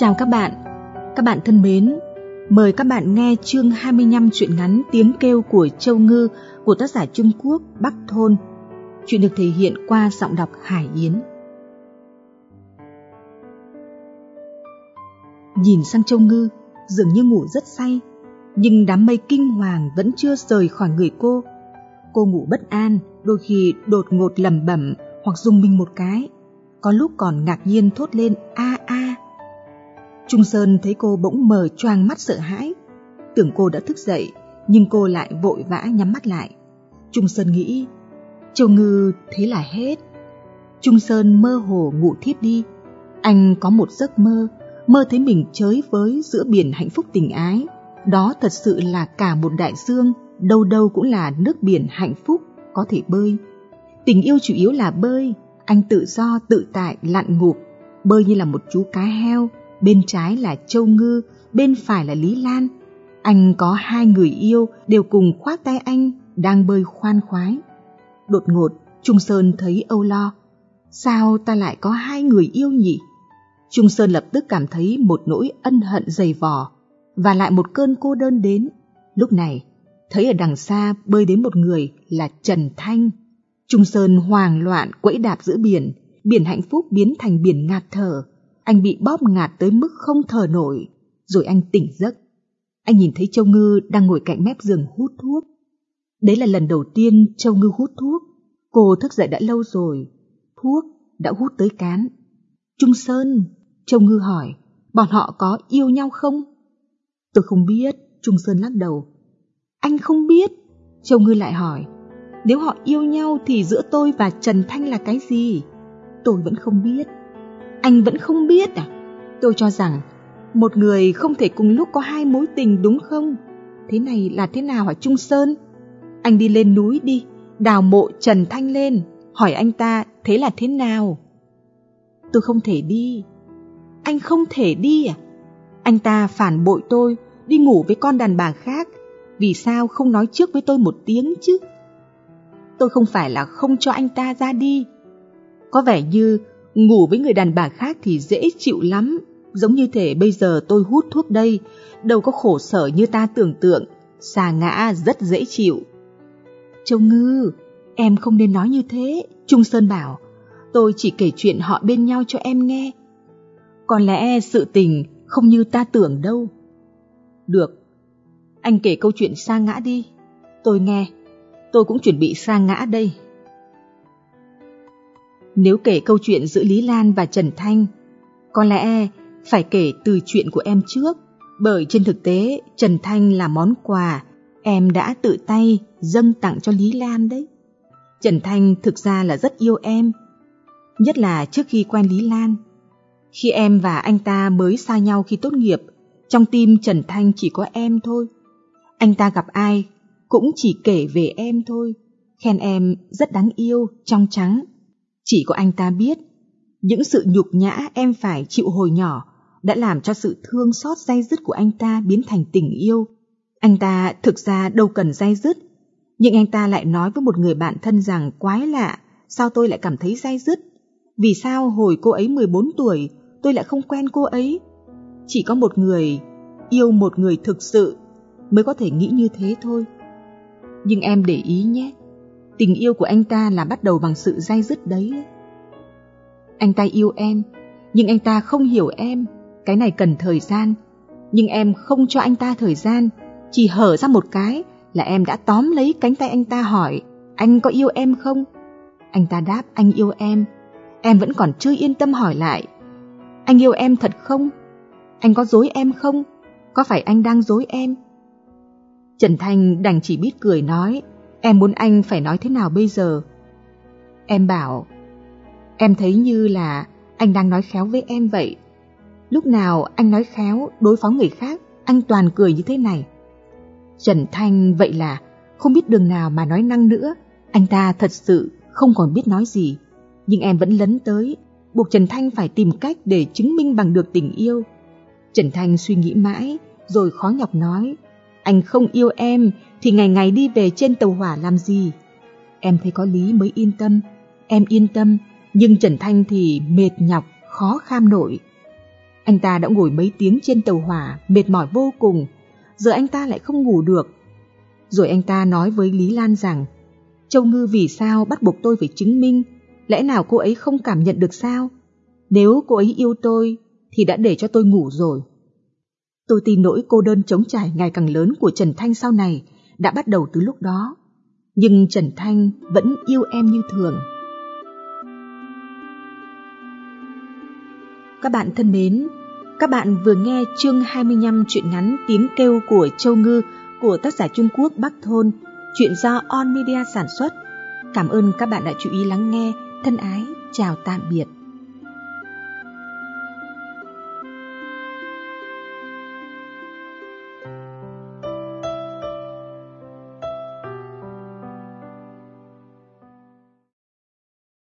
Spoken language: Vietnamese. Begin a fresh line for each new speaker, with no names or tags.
Chào các bạn. Các bạn thân mến, mời các bạn nghe chương 25 truyện ngắn Tiếng kêu của Châu Ngư của tác giả Trung Quốc Bắc Thôn. Chuyện được thể hiện qua giọng đọc Hải Yến. Nhìn sang Châu Ngư, dường như ngủ rất say, nhưng đám mây kinh hoàng vẫn chưa rời khỏi người cô. Cô ngủ bất an, đôi khi đột ngột lầm bẩm hoặc rung mình một cái, có lúc còn ngạc nhiên thốt lên a. Trung Sơn thấy cô bỗng mờ choang mắt sợ hãi, tưởng cô đã thức dậy, nhưng cô lại vội vã nhắm mắt lại. Trung Sơn nghĩ, Châu Ngư thế là hết. Trung Sơn mơ hồ ngủ thiếp đi. Anh có một giấc mơ, mơ thấy mình chới với giữa biển hạnh phúc tình ái. Đó thật sự là cả một đại dương, đâu đâu cũng là nước biển hạnh phúc, có thể bơi. Tình yêu chủ yếu là bơi, anh tự do tự tại lặn ngụp, bơi như là một chú cá heo, bên trái là Châu Ngư, bên phải là Lý Lan. Anh có hai người yêu đều cùng khoác tay anh, đang bơi khoan khoái. Đột ngột, Trung Sơn thấy âu lo. Sao ta lại có hai người yêu nhỉ? Trung Sơn lập tức cảm thấy một nỗi ân hận dày vò và lại một cơn cô đơn đến. Lúc này, thấy ở đằng xa bơi đến một người là Trần Thanh. Trung Sơn hoàng loạn quẫy đạp giữa biển, biển hạnh phúc biến thành biển ngạt thở. Anh bị bóp ngạt tới mức không thở nổi, rồi anh tỉnh giấc. Anh nhìn thấy Châu Ngư đang ngồi cạnh mép giường hút thuốc. Đấy là lần đầu tiên Châu Ngư hút thuốc. Cô thức dậy đã lâu rồi. Thuốc đã hút tới cán. Trung Sơn, Châu Ngư hỏi, bọn họ có yêu nhau không? Tôi không biết, Trung Sơn lắc đầu. Anh không biết? Châu Ngư lại hỏi, nếu họ yêu nhau thì giữa tôi và Trần Thanh là cái gì? Tôi vẫn không biết. Anh vẫn không biết à? Tôi cho rằng một người không thể cùng lúc có hai mối tình đúng không? Thế này là thế nào hả Trung Sơn? Anh đi lên núi đi, đào mộ Trần Thanh lên, hỏi anh ta thế là thế nào? Tôi không thể đi. Anh không thể đi à? Anh ta phản bội tôi, đi ngủ với con đàn bà khác. Vì sao không nói trước với tôi một tiếng chứ? Tôi không phải là không cho anh ta ra đi. Có vẻ như ngủ với người đàn bà khác thì dễ chịu lắm. Giống như thể bây giờ tôi hút thuốc đây, đâu có khổ sở như ta tưởng tượng. Xà ngã rất dễ chịu. Châu Ngư, em không nên nói như thế, Trung Sơn bảo. Tôi chỉ kể chuyện họ bên nhau cho em nghe. Có lẽ sự tình không như ta tưởng đâu. Được, anh kể câu chuyện sa ngã đi, tôi nghe. Tôi cũng chuẩn bị sa ngã đây. Nếu kể câu chuyện giữa Lý Lan và Trần Thanh, có lẽ phải kể từ chuyện của em trước, bởi trên thực tế Trần Thanh là món quà em đã tự tay dâng tặng cho Lý Lan đấy. Trần Thanh thực ra là rất yêu em, nhất là trước khi quen Lý Lan. Khi em và anh ta mới xa nhau khi tốt nghiệp, trong tim Trần Thanh chỉ có em thôi. Anh ta gặp ai cũng chỉ kể về em thôi, khen em rất đáng yêu, trong trắng. Chỉ có anh ta biết, những sự nhục nhã em phải chịu hồi nhỏ đã làm cho sự thương xót dai dứt của anh ta biến thành tình yêu. Anh ta thực ra đâu cần dai dứt, nhưng anh ta lại nói với một người bạn thân rằng quái lạ, sao tôi lại cảm thấy dai dứt? Vì sao hồi cô ấy 14 tuổi tôi lại không quen cô ấy? Chỉ có một người yêu một người thực sự mới có thể nghĩ như thế thôi. Nhưng em để ý nhé, tình yêu của anh ta là bắt đầu bằng sự dai dứt đấy. Anh ta yêu em, nhưng anh ta không hiểu em, cái này cần thời gian. Nhưng em không cho anh ta thời gian, chỉ hở ra một cái là em đã tóm lấy cánh tay anh ta hỏi, anh có yêu em không? Anh ta đáp anh yêu em, em vẫn còn chưa yên tâm hỏi lại, anh yêu em thật không? Anh có dối em không? Có phải anh đang dối em? Trần Thanh đành chỉ biết cười nói, em muốn anh phải nói thế nào bây giờ? Em bảo, em thấy như là anh đang nói khéo với em vậy. Lúc nào anh nói khéo đối phó người khác, anh toàn cười như thế này. Trần Thanh vậy là không biết đường nào mà nói năng nữa, anh ta thật sự không còn biết nói gì. Nhưng em vẫn lấn tới, buộc Trần Thanh phải tìm cách để chứng minh bằng được tình yêu. Trần Thanh suy nghĩ mãi, rồi khó nhọc nói, anh không yêu em thì ngày ngày đi về trên tàu hỏa làm gì? Em thấy có lý mới yên tâm, em yên tâm, nhưng Trần Thanh thì mệt nhọc, khó kham nổi. Anh ta đã ngồi mấy tiếng trên tàu hỏa, mệt mỏi vô cùng. Giờ anh ta lại không ngủ được. Rồi anh ta nói với Lý Lan rằng, Châu Ngư vì sao bắt buộc tôi phải chứng minh, lẽ nào cô ấy không cảm nhận được sao? Nếu cô ấy yêu tôi, thì đã để cho tôi ngủ rồi. Tôi tin nỗi cô đơn chống trải ngày càng lớn của Trần Thanh sau này đã bắt đầu từ lúc đó. Nhưng Trần Thanh vẫn yêu em như thường. Các bạn thân mến, các bạn vừa nghe chương 25 truyện ngắn Tiếng kêu của Châu Ngư của tác giả Trung Quốc Bắc Thôn, chuyện do On Media sản xuất. Cảm ơn các bạn đã chú ý lắng nghe. Thân ái, chào tạm biệt.